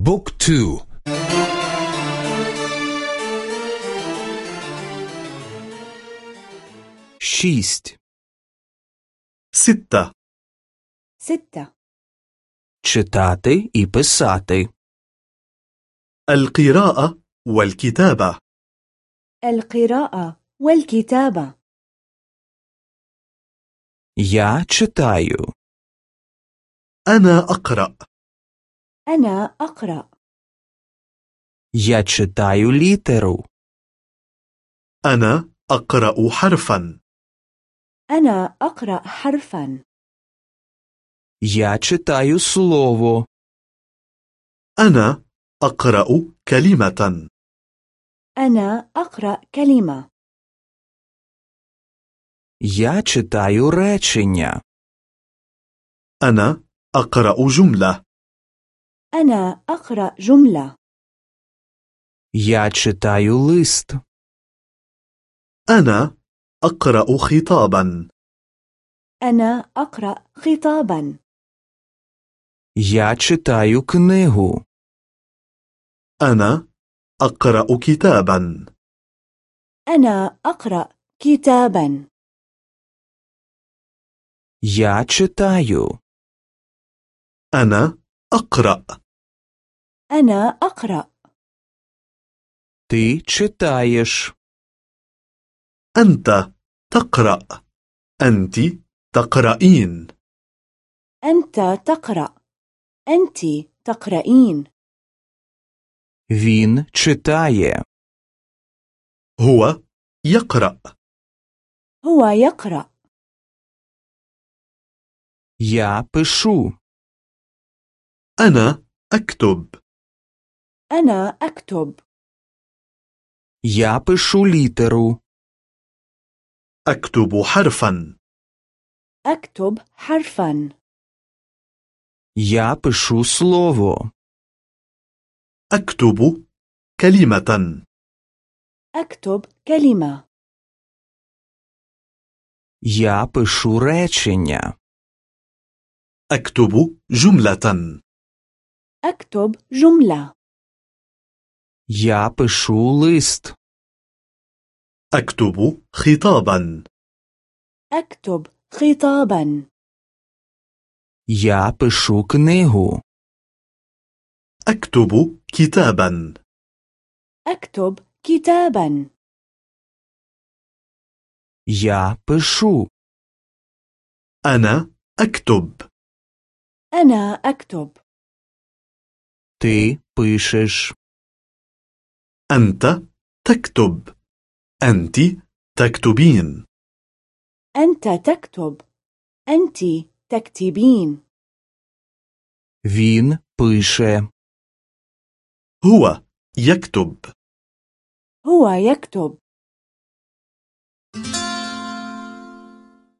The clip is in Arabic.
بوك تو شيست ستة ستة читати і писати, القراءة والكتابة القراءة والكتابة я читаю, أنا أقرأ أنا أقرأ я читаю літеру, أنا أقرأ حرفا أنا أقرأ حرفا я читаю слово, أنا أقرأ كلمة أنا أقرأ كلمة я читаю речення, أنا أقرأ جملة أنا أقرأ جملة я читаю лист, أنا أقرأ خطابا أنا أقرأ خطابا я читаю книгу, أنا أقرأ كتابا أنا أقرأ كتابا я читаю, أنا أقرأ أنا أقرأ ти читаєш, أنت تقرأ أنت تقرأين أنت تقرأ أنت تقرأين він читає, هو يقرأ هو يقرأ я пишу, أنا أكتب أنا أكتب я пишу літеру, أكتب حرفا أكتب حرفا я пишу слово, أكتب كلمة أكتب كلمة я пишу речення, أكتب جملة أكتب جملة я пишу лист, أكتب خطابا أكتب خطابا я пишу книгу, أكتب كتابا أكتب كتابا я пишу, أنا أكتب أنا أكتب ти пишеш, أنت تكتب أنت تكتبين أنت تكتب أنت تكتبين він пише, هو يكتب هو يكتب